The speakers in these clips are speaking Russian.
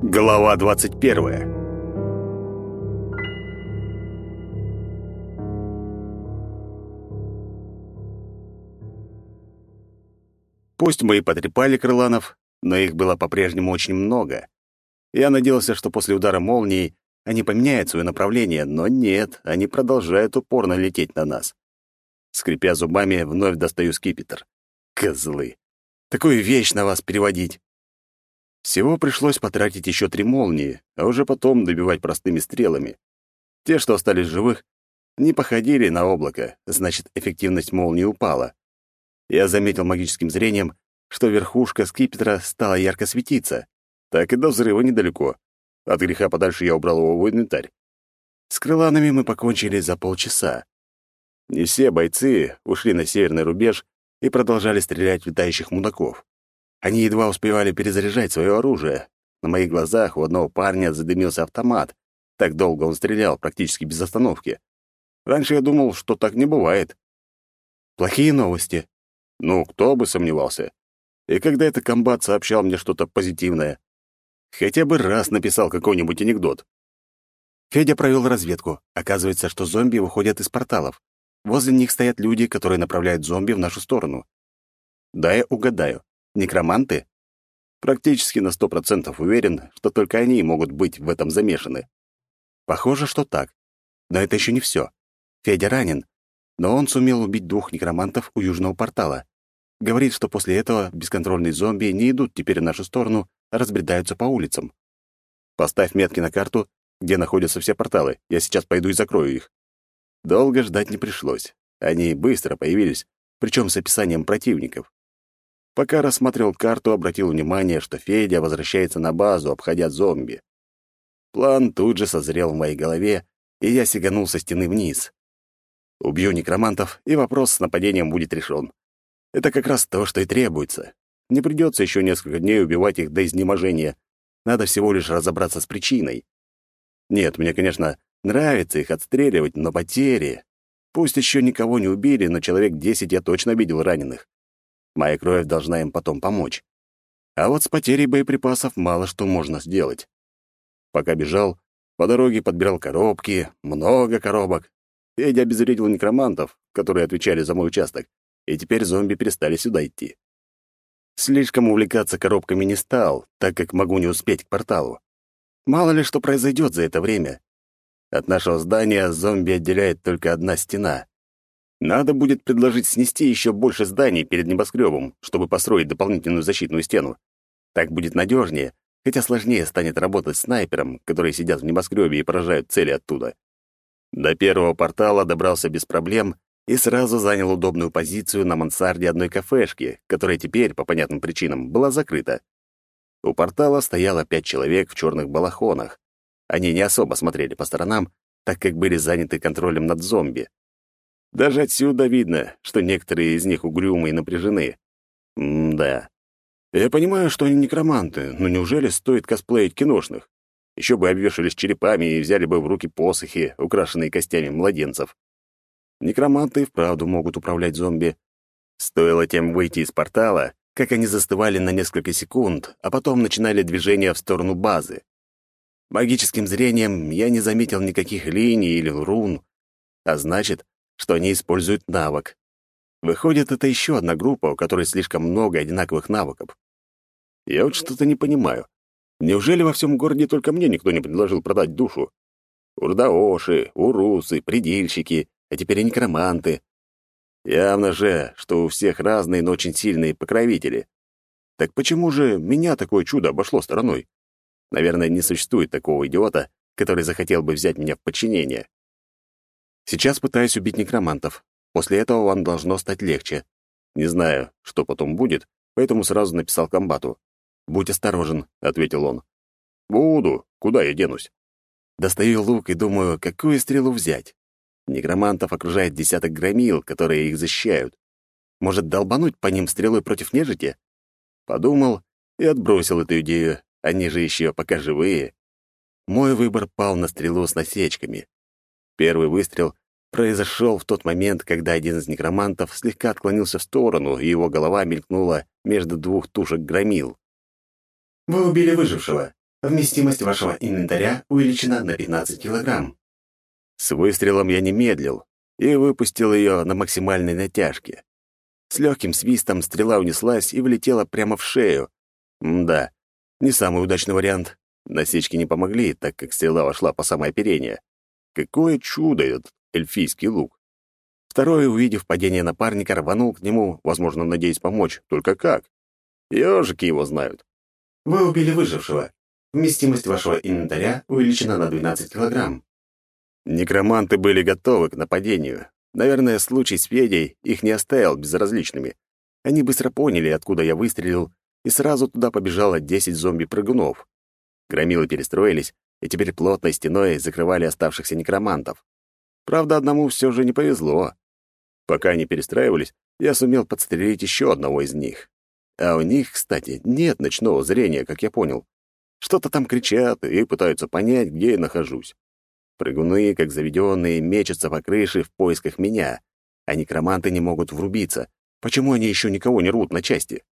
Глава 21. Пусть мы и потрепали крыланов, но их было по-прежнему очень много. Я надеялся, что после удара молнии они поменяют свое направление, но нет, они продолжают упорно лететь на нас. Скрипя зубами, вновь достаю скипетр. Козлы. Такую вещь на вас переводить. Всего пришлось потратить еще три молнии, а уже потом добивать простыми стрелами. Те, что остались живых, не походили на облако, значит, эффективность молнии упала. Я заметил магическим зрением, что верхушка скипетра стала ярко светиться. Так и до взрыва недалеко. От греха подальше я убрал его в инвентарь. С крыланами мы покончили за полчаса. Не все бойцы ушли на северный рубеж и продолжали стрелять в летающих мудаков. Они едва успевали перезаряжать свое оружие. На моих глазах у одного парня задымился автомат. Так долго он стрелял, практически без остановки. Раньше я думал, что так не бывает. Плохие новости. Ну, кто бы сомневался. И когда этот комбат сообщал мне что-то позитивное? Хотя бы раз написал какой-нибудь анекдот. Федя провел разведку. Оказывается, что зомби выходят из порталов. Возле них стоят люди, которые направляют зомби в нашу сторону. Да, я угадаю. Некроманты? Практически на сто процентов уверен, что только они могут быть в этом замешаны. Похоже, что так. Но это еще не все. Федя ранен, но он сумел убить двух некромантов у южного портала. Говорит, что после этого бесконтрольные зомби не идут теперь в нашу сторону, а разбредаются по улицам. Поставь метки на карту, где находятся все порталы. Я сейчас пойду и закрою их. Долго ждать не пришлось. Они быстро появились, причем с описанием противников. Пока рассматривал карту, обратил внимание, что Федя возвращается на базу, обходя зомби. План тут же созрел в моей голове, и я сиганул со стены вниз. Убью некромантов, и вопрос с нападением будет решен. Это как раз то, что и требуется. Не придется еще несколько дней убивать их до изнеможения. Надо всего лишь разобраться с причиной. Нет, мне, конечно, нравится их отстреливать, но потери... Пусть еще никого не убили, но человек десять я точно видел раненых. Моя кровь должна им потом помочь. А вот с потерей боеприпасов мало что можно сделать. Пока бежал, по дороге подбирал коробки, много коробок. Федя обезвредил некромантов, которые отвечали за мой участок, и теперь зомби перестали сюда идти. Слишком увлекаться коробками не стал, так как могу не успеть к порталу. Мало ли что произойдет за это время. От нашего здания зомби отделяет только одна стена. Надо будет предложить снести еще больше зданий перед небоскребом, чтобы построить дополнительную защитную стену. Так будет надежнее, хотя сложнее станет работать снайпером, которые сидят в небоскребе и поражают цели оттуда. До первого портала добрался без проблем и сразу занял удобную позицию на мансарде одной кафешки, которая теперь, по понятным причинам, была закрыта. У портала стояло пять человек в черных балахонах. Они не особо смотрели по сторонам, так как были заняты контролем над зомби. Даже отсюда видно, что некоторые из них угрюмы и напряжены. М-да. Я понимаю, что они некроманты, но неужели стоит косплеить киношных? Еще бы обвешались черепами и взяли бы в руки посохи, украшенные костями младенцев. Некроманты вправду могут управлять зомби. Стоило тем выйти из портала, как они застывали на несколько секунд, а потом начинали движение в сторону базы. Магическим зрением я не заметил никаких линий или рун, а значит, что они используют навык. Выходит, это еще одна группа, у которой слишком много одинаковых навыков. Я вот что-то не понимаю. Неужели во всем городе только мне никто не предложил продать душу? Урдаоши, урусы, предельщики, а теперь и некроманты. Явно же, что у всех разные, но очень сильные покровители. Так почему же меня такое чудо обошло стороной? Наверное, не существует такого идиота, который захотел бы взять меня в подчинение. Сейчас пытаюсь убить некромантов. После этого вам должно стать легче. Не знаю, что потом будет, поэтому сразу написал комбату. «Будь осторожен», — ответил он. «Буду. Куда я денусь?» Достаю лук и думаю, какую стрелу взять. Некромантов окружает десяток громил, которые их защищают. Может, долбануть по ним стрелой против нежити? Подумал и отбросил эту идею. Они же еще пока живые. Мой выбор пал на стрелу с насечками. Первый выстрел произошел в тот момент, когда один из некромантов слегка отклонился в сторону, и его голова мелькнула между двух тушек громил. «Вы убили выжившего. Вместимость вашего инвентаря увеличена на 15 килограмм. С выстрелом я не медлил и выпустил ее на максимальной натяжке. С легким свистом стрела унеслась и влетела прямо в шею. М да, не самый удачный вариант. Насечки не помогли, так как стрела вошла по самое оперение. Какое чудо этот эльфийский лук! Второй, увидев падение напарника, рванул к нему, возможно, надеясь помочь. Только как? Ёжики его знают. Вы убили выжившего. Вместимость вашего инвентаря увеличена на 12 килограмм. Некроманты были готовы к нападению. Наверное, случай с Федей их не оставил безразличными. Они быстро поняли, откуда я выстрелил, и сразу туда побежало 10 зомби-прыгунов. Громилы перестроились, и теперь плотной стеной закрывали оставшихся некромантов. Правда, одному все же не повезло. Пока они перестраивались, я сумел подстрелить еще одного из них. А у них, кстати, нет ночного зрения, как я понял. Что-то там кричат и пытаются понять, где я нахожусь. Прыгуны, как заведенные, мечутся по крыше в поисках меня, а некроманты не могут врубиться. Почему они еще никого не рвут на части?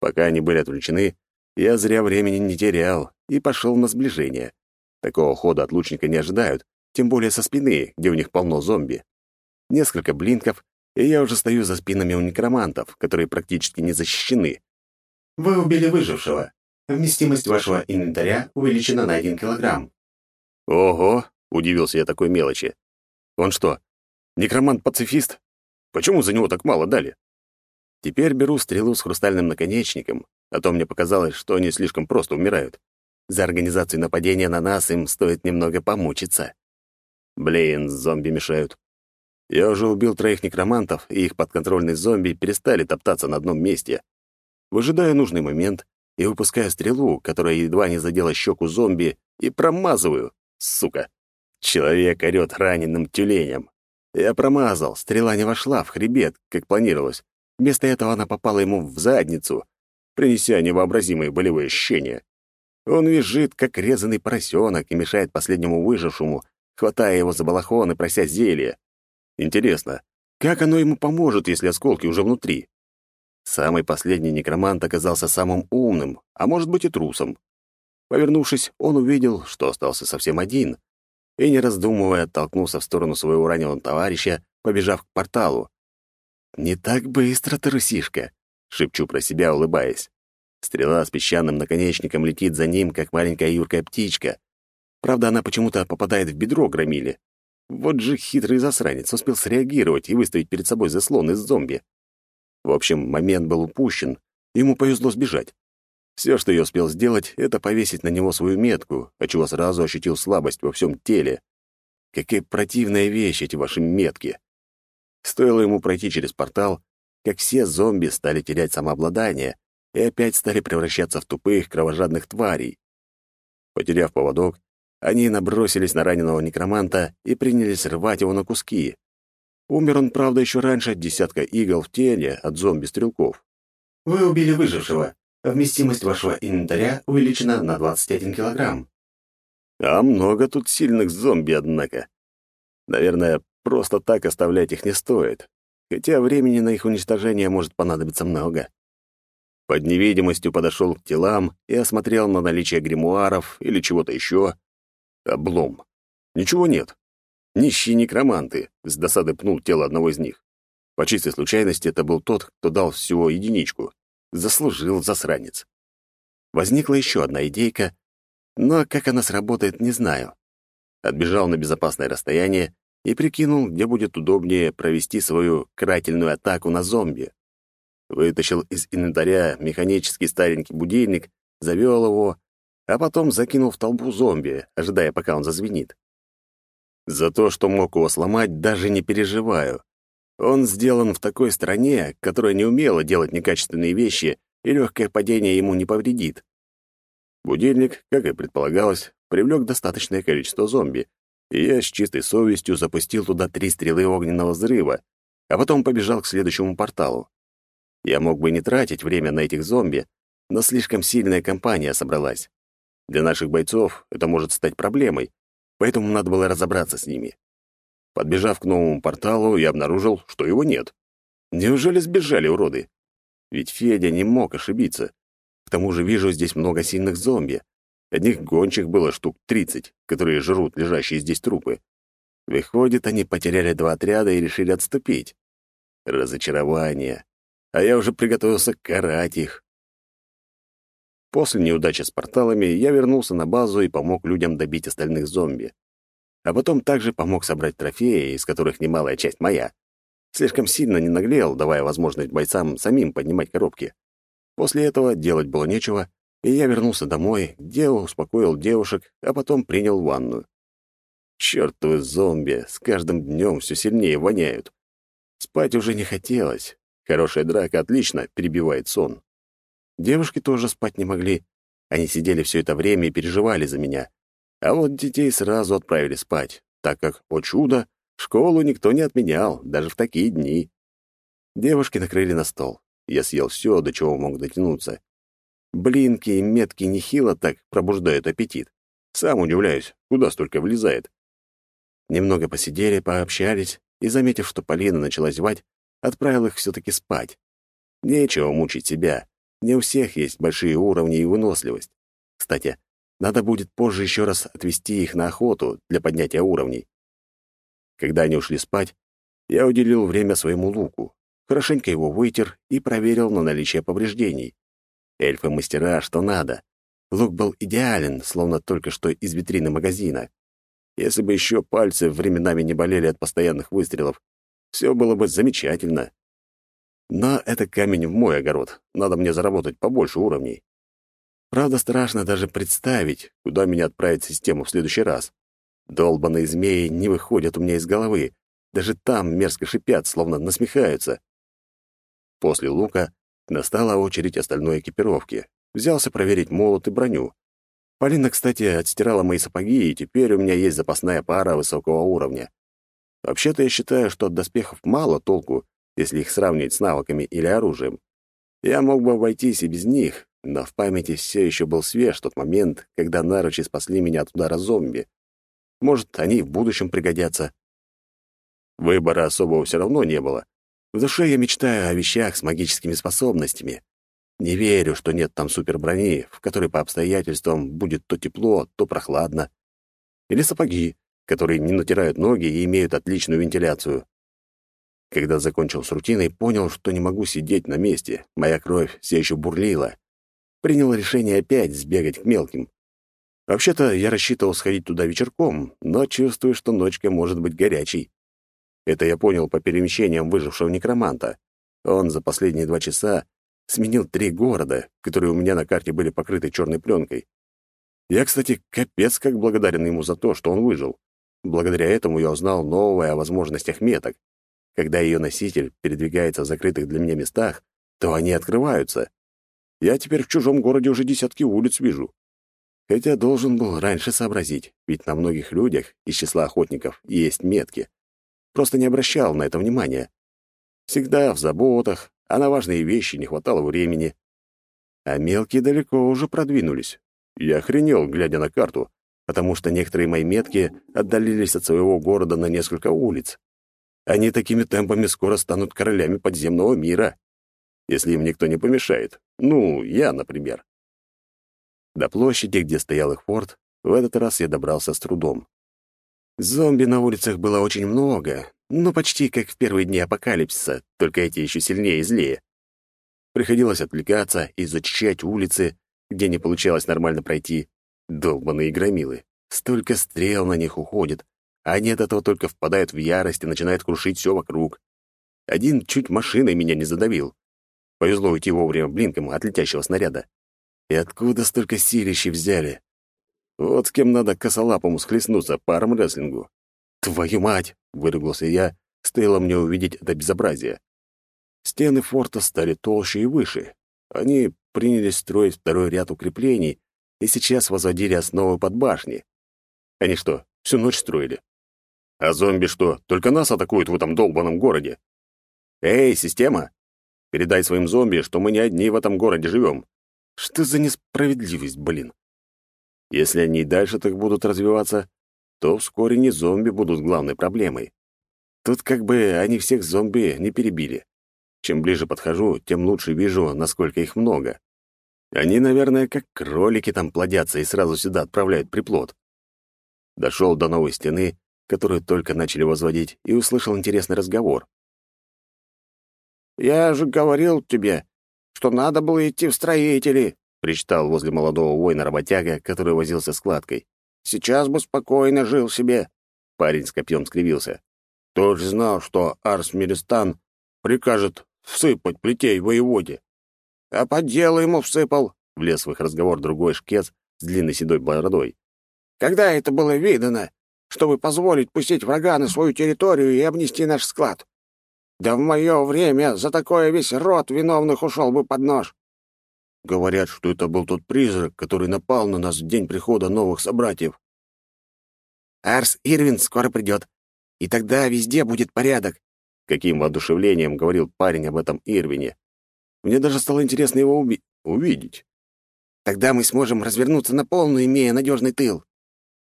Пока они были отвлечены, я зря времени не терял и пошел на сближение. Такого хода от лучника не ожидают, тем более со спины, где у них полно зомби. Несколько блинков, и я уже стою за спинами у некромантов, которые практически не защищены. Вы убили выжившего. Вместимость вашего инвентаря увеличена на один килограмм. Ого, удивился я такой мелочи. Он что, некромант-пацифист? Почему за него так мало дали? Теперь беру стрелу с хрустальным наконечником, а то мне показалось, что они слишком просто умирают. За организацию нападения на нас им стоит немного помучиться. Блин, зомби мешают. Я уже убил троих некромантов, и их подконтрольные зомби перестали топтаться на одном месте. Выжидаю нужный момент и выпускаю стрелу, которая едва не задела щеку зомби, и промазываю. Сука. Человек орёт раненым тюленем. Я промазал, стрела не вошла в хребет, как планировалось. Вместо этого она попала ему в задницу, принеся невообразимые болевые ощущения. Он визжит, как резанный поросенок, и мешает последнему выжившему, хватая его за балахон и прося зелья. Интересно, как оно ему поможет, если осколки уже внутри? Самый последний некромант оказался самым умным, а может быть и трусом. Повернувшись, он увидел, что остался совсем один, и, не раздумывая, оттолкнулся в сторону своего раненого товарища, побежав к порталу. «Не так быстро, трусишка!» — шепчу про себя, улыбаясь. Стрела с песчаным наконечником летит за ним, как маленькая юркая птичка. Правда, она почему-то попадает в бедро громили. Вот же хитрый засранец успел среагировать и выставить перед собой заслон из зомби. В общем, момент был упущен, ему повезло сбежать. Все, что я успел сделать, это повесить на него свою метку, отчего сразу ощутил слабость во всем теле. Какая противная вещь эти ваши метки. Стоило ему пройти через портал, как все зомби стали терять самообладание и опять стали превращаться в тупых, кровожадных тварей. Потеряв поводок, они набросились на раненого некроманта и принялись рвать его на куски. Умер он, правда, еще раньше от десятка игл в теле от зомби-стрелков. Вы убили выжившего. Вместимость вашего инвентаря увеличена на 21 килограмм. А много тут сильных зомби, однако. Наверное, Просто так оставлять их не стоит, хотя времени на их уничтожение может понадобиться много. Под невидимостью подошел к телам и осмотрел на наличие гримуаров или чего-то еще. Облом. Ничего нет. Нищие некроманты. С досады пнул тело одного из них. По чистой случайности это был тот, кто дал всего единичку. Заслужил засранец. Возникла еще одна идейка, но как она сработает, не знаю. Отбежал на безопасное расстояние и прикинул, где будет удобнее провести свою карательную атаку на зомби. Вытащил из инвентаря механический старенький будильник, завел его, а потом закинул в толпу зомби, ожидая, пока он зазвенит. За то, что мог его сломать, даже не переживаю. Он сделан в такой стране, которая не умела делать некачественные вещи, и легкое падение ему не повредит. Будильник, как и предполагалось, привлек достаточное количество зомби, и я с чистой совестью запустил туда три стрелы огненного взрыва, а потом побежал к следующему порталу. Я мог бы не тратить время на этих зомби, но слишком сильная компания собралась. Для наших бойцов это может стать проблемой, поэтому надо было разобраться с ними. Подбежав к новому порталу, я обнаружил, что его нет. Неужели сбежали уроды? Ведь Федя не мог ошибиться. К тому же вижу здесь много сильных зомби, Одних гончих было штук тридцать, которые жрут лежащие здесь трупы. Выходит, они потеряли два отряда и решили отступить. Разочарование. А я уже приготовился карать их. После неудачи с порталами я вернулся на базу и помог людям добить остальных зомби. А потом также помог собрать трофеи, из которых немалая часть моя. Слишком сильно не наглел, давая возможность бойцам самим поднимать коробки. После этого делать было нечего, и я вернулся домой, где успокоил девушек, а потом принял ванную. Чёртовы зомби с каждым днем все сильнее воняют. Спать уже не хотелось. Хорошая драка отлично перебивает сон. Девушки тоже спать не могли. Они сидели все это время и переживали за меня. А вот детей сразу отправили спать, так как, о чудо, школу никто не отменял, даже в такие дни. Девушки накрыли на стол. Я съел все, до чего мог дотянуться. Блинки и метки нехило так пробуждают аппетит. Сам удивляюсь, куда столько влезает. Немного посидели, пообщались, и, заметив, что Полина начала зевать, отправил их все-таки спать. Нечего мучить себя. Не у всех есть большие уровни и выносливость. Кстати, надо будет позже еще раз отвести их на охоту для поднятия уровней. Когда они ушли спать, я уделил время своему луку, хорошенько его вытер и проверил на наличие повреждений. Эльфы-мастера, что надо. Лук был идеален, словно только что из витрины магазина. Если бы еще пальцы временами не болели от постоянных выстрелов, все было бы замечательно. Но это камень в мой огород. Надо мне заработать побольше уровней. Правда, страшно даже представить, куда меня отправит система в следующий раз. Долбаные змеи не выходят у меня из головы. Даже там мерзко шипят, словно насмехаются. После лука настала очередь остальной экипировки. Взялся проверить молот и броню. Полина, кстати, отстирала мои сапоги, и теперь у меня есть запасная пара высокого уровня. Вообще-то я считаю, что от доспехов мало толку, если их сравнивать с навыками или оружием. Я мог бы обойтись и без них, но в памяти все еще был свеж тот момент, когда наручи спасли меня от удара зомби. Может, они в будущем пригодятся. Выбора особого все равно не было. В душе я мечтаю о вещах с магическими способностями. Не верю, что нет там суперброни, в которой по обстоятельствам будет то тепло, то прохладно. Или сапоги, которые не натирают ноги и имеют отличную вентиляцию. Когда закончил с рутиной, понял, что не могу сидеть на месте. Моя кровь все еще бурлила. Принял решение опять сбегать к мелким. Вообще-то я рассчитывал сходить туда вечерком, но чувствую, что ночка может быть горячей. Это я понял по перемещениям выжившего некроманта. Он за последние два часа сменил три города, которые у меня на карте были покрыты черной пленкой. Я, кстати, капец как благодарен ему за то, что он выжил. Благодаря этому я узнал новое о возможностях меток. Когда ее носитель передвигается в закрытых для меня местах, то они открываются. Я теперь в чужом городе уже десятки улиц вижу. Хотя должен был раньше сообразить, ведь на многих людях из числа охотников есть метки. Просто не обращал на это внимания. Всегда в заботах, а на важные вещи не хватало времени. А мелкие далеко уже продвинулись. Я охренел, глядя на карту, потому что некоторые мои метки отдалились от своего города на несколько улиц. Они такими темпами скоро станут королями подземного мира, если им никто не помешает. Ну, я, например. До площади, где стоял их форт, в этот раз я добрался с трудом. Зомби на улицах было очень много, ну, почти как в первые дни апокалипсиса, только эти еще сильнее и злее. Приходилось отвлекаться и зачищать улицы, где не получалось нормально пройти. Долбаные громилы. Столько стрел на них уходит, они от этого только впадают в ярость и начинают крушить все вокруг. Один чуть машиной меня не задавил. Повезло уйти вовремя блинком от летящего снаряда. И откуда столько силищей взяли? Вот с кем надо косолапому схлестнуться по армрестлингу. «Твою мать!» — выругался я, стоило мне увидеть это безобразие. Стены форта стали толще и выше. Они принялись строить второй ряд укреплений и сейчас возводили основы под башни. Они что, всю ночь строили? А зомби что, только нас атакуют в этом долбанном городе? Эй, система! Передай своим зомби, что мы не одни в этом городе живем. Что за несправедливость, блин? Если они и дальше так будут развиваться, то вскоре не зомби будут главной проблемой. Тут как бы они всех зомби не перебили. Чем ближе подхожу, тем лучше вижу, насколько их много. Они, наверное, как кролики там плодятся и сразу сюда отправляют приплод. Дошел до новой стены, которую только начали возводить, и услышал интересный разговор. «Я же говорил тебе, что надо было идти в строители», — причитал возле молодого воина работяга, который возился с кладкой. «Сейчас бы спокойно жил себе». Парень с копьем скривился. «Кто ж знал, что Арс Миристан прикажет всыпать плетей воеводе?» «А по делу ему всыпал», — влез в их разговор другой шкец с длинной седой бородой. «Когда это было видано, чтобы позволить пустить врага на свою территорию и обнести наш склад? Да в мое время за такое весь род виновных ушел бы под нож. Говорят, что это был тот призрак, который напал на нас в день прихода новых собратьев. Арс Ирвин скоро придет, и тогда везде будет порядок. Каким воодушевлением говорил парень об этом Ирвине. Мне даже стало интересно его уби увидеть. Тогда мы сможем развернуться на полную, имея надежный тыл.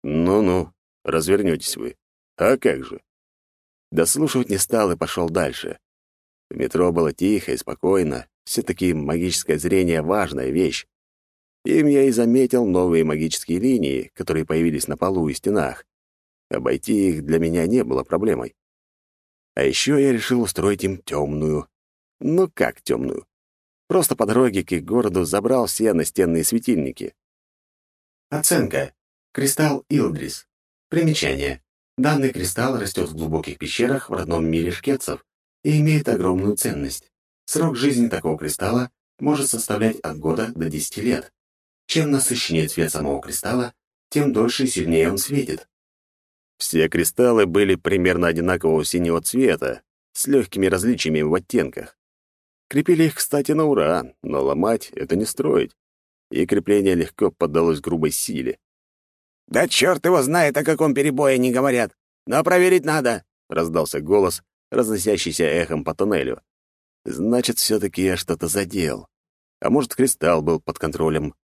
Ну-ну, развернетесь вы. А как же? Дослушивать не стал и пошел дальше. В метро было тихо и спокойно. Все-таки магическое зрение — важная вещь. Им я и заметил новые магические линии, которые появились на полу и стенах. Обойти их для меня не было проблемой. А еще я решил устроить им темную. Ну как темную? Просто по дороге к их городу забрал все настенные светильники. Оценка. Кристалл Илдрис. Примечание. Данный кристалл растет в глубоких пещерах в родном мире шкетцев и имеет огромную ценность. Срок жизни такого кристалла может составлять от года до 10 лет. Чем насыщеннее цвет самого кристалла, тем дольше и сильнее он светит. Все кристаллы были примерно одинакового синего цвета, с легкими различиями в оттенках. Крепили их, кстати, на ура, но ломать — это не строить. И крепление легко поддалось грубой силе. «Да черт его знает, о каком перебое не говорят! Но проверить надо!» — раздался голос, разносящийся эхом по тоннелю. «Значит, все-таки я что-то задел. А может, кристалл был под контролем.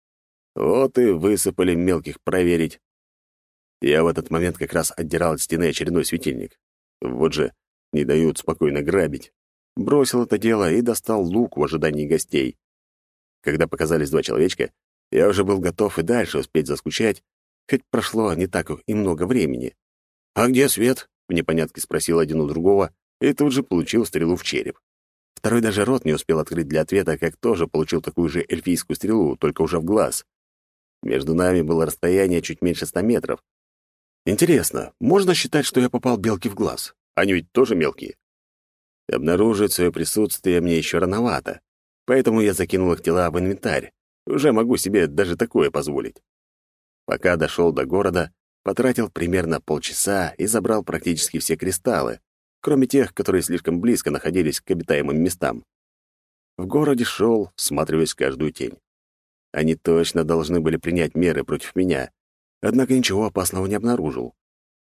Вот и высыпали мелких проверить. Я в этот момент как раз отдирал от стены очередной светильник. Вот же, не дают спокойно грабить. Бросил это дело и достал лук в ожидании гостей. Когда показались два человечка, я уже был готов и дальше успеть заскучать, хоть прошло не так и много времени. «А где свет?» — в непонятке спросил один у другого, и тут же получил стрелу в череп. Второй даже рот не успел открыть для ответа, как тоже получил такую же эльфийскую стрелу, только уже в глаз. Между нами было расстояние чуть меньше ста метров. Интересно, можно считать, что я попал белке в глаз? Они ведь тоже мелкие. Обнаружить свое присутствие мне еще рановато, поэтому я закинул их тела в инвентарь. Уже могу себе даже такое позволить. Пока дошел до города, потратил примерно полчаса и забрал практически все кристаллы, кроме тех, которые слишком близко находились к обитаемым местам. В городе шел, всматриваясь в каждую тень. Они точно должны были принять меры против меня, однако ничего опасного не обнаружил.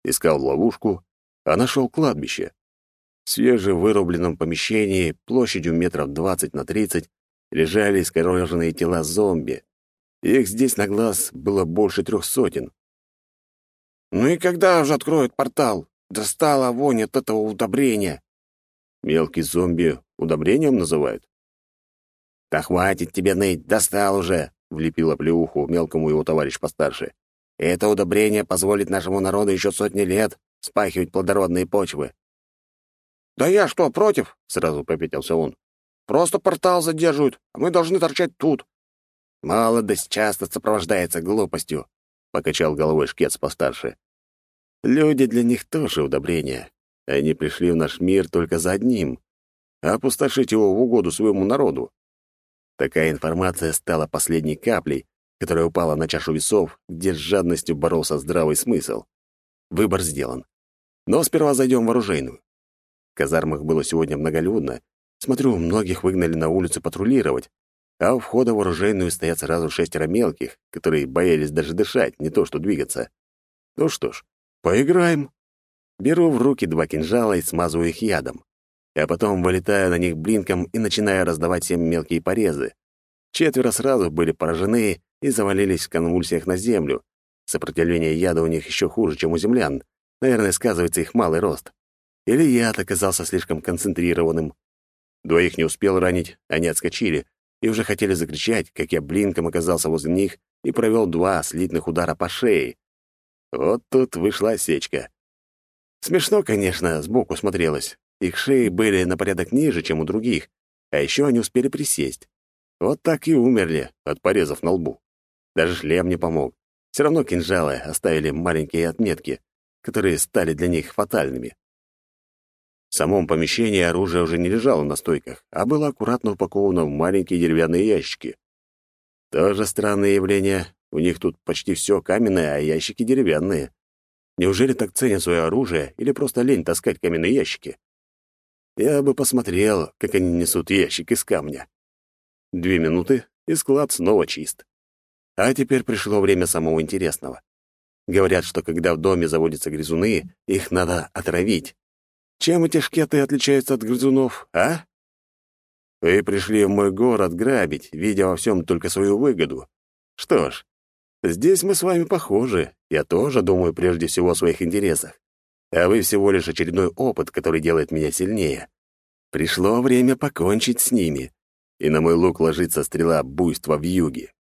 Искал ловушку, а нашел кладбище. Свежевырубленном помещении площадью метров двадцать на тридцать лежали искореженные тела зомби, их здесь на глаз было больше трех сотен. «Ну и когда уже откроют портал? Достала вонь от этого удобрения!» Мелкий зомби удобрением называют? «Да хватит тебе ныть, достал уже!» — влепила плеуху мелкому его товарищ постарше. «Это удобрение позволит нашему народу еще сотни лет спахивать плодородные почвы». «Да я что, против?» — сразу попятился он. «Просто портал задерживают, а мы должны торчать тут. «Молодость часто сопровождается глупостью», — покачал головой шкец постарше. «Люди для них тоже удобрения. Они пришли в наш мир только за одним — опустошить его в угоду своему народу». Такая информация стала последней каплей, которая упала на чашу весов, где с жадностью боролся здравый смысл. Выбор сделан. Но сперва зайдем в оружейную. Казармах было сегодня многолюдно. Смотрю, многих выгнали на улицу патрулировать, а у входа в оружейную стоят сразу шестеро мелких, которые боялись даже дышать, не то что двигаться. Ну что ж, поиграем. Беру в руки два кинжала и смазываю их ядом. А потом вылетаю на них блинком и начинаю раздавать всем мелкие порезы. Четверо сразу были поражены и завалились в конвульсиях на землю. Сопротивление яда у них еще хуже, чем у землян. Наверное, сказывается их малый рост. Или яд оказался слишком концентрированным. Двоих не успел ранить, они отскочили, и уже хотели закричать, как я блинком оказался возле них и провел два слитных удара по шее. Вот тут вышла осечка. Смешно, конечно, сбоку смотрелось. Их шеи были на порядок ниже, чем у других, а еще они успели присесть. Вот так и умерли от порезов на лбу. Даже шлем не помог. Все равно кинжалы оставили маленькие отметки, которые стали для них фатальными. В самом помещении оружие уже не лежало на стойках, а было аккуратно упаковано в маленькие деревянные ящики. Тоже странное явление. У них тут почти все каменное, а ящики деревянные. Неужели так ценят свое оружие или просто лень таскать каменные ящики? Я бы посмотрел, как они несут ящик из камня. Две минуты, и склад снова чист. А теперь пришло время самого интересного. Говорят, что когда в доме заводятся грызуны, их надо отравить. Чем эти шкеты отличаются от грызунов, а? Вы пришли в мой город грабить, видя во всем только свою выгоду. Что ж, здесь мы с вами похожи. Я тоже думаю прежде всего о своих интересах. А вы всего лишь очередной опыт, который делает меня сильнее. Пришло время покончить с ними. И на мой лук ложится стрела буйства в юге.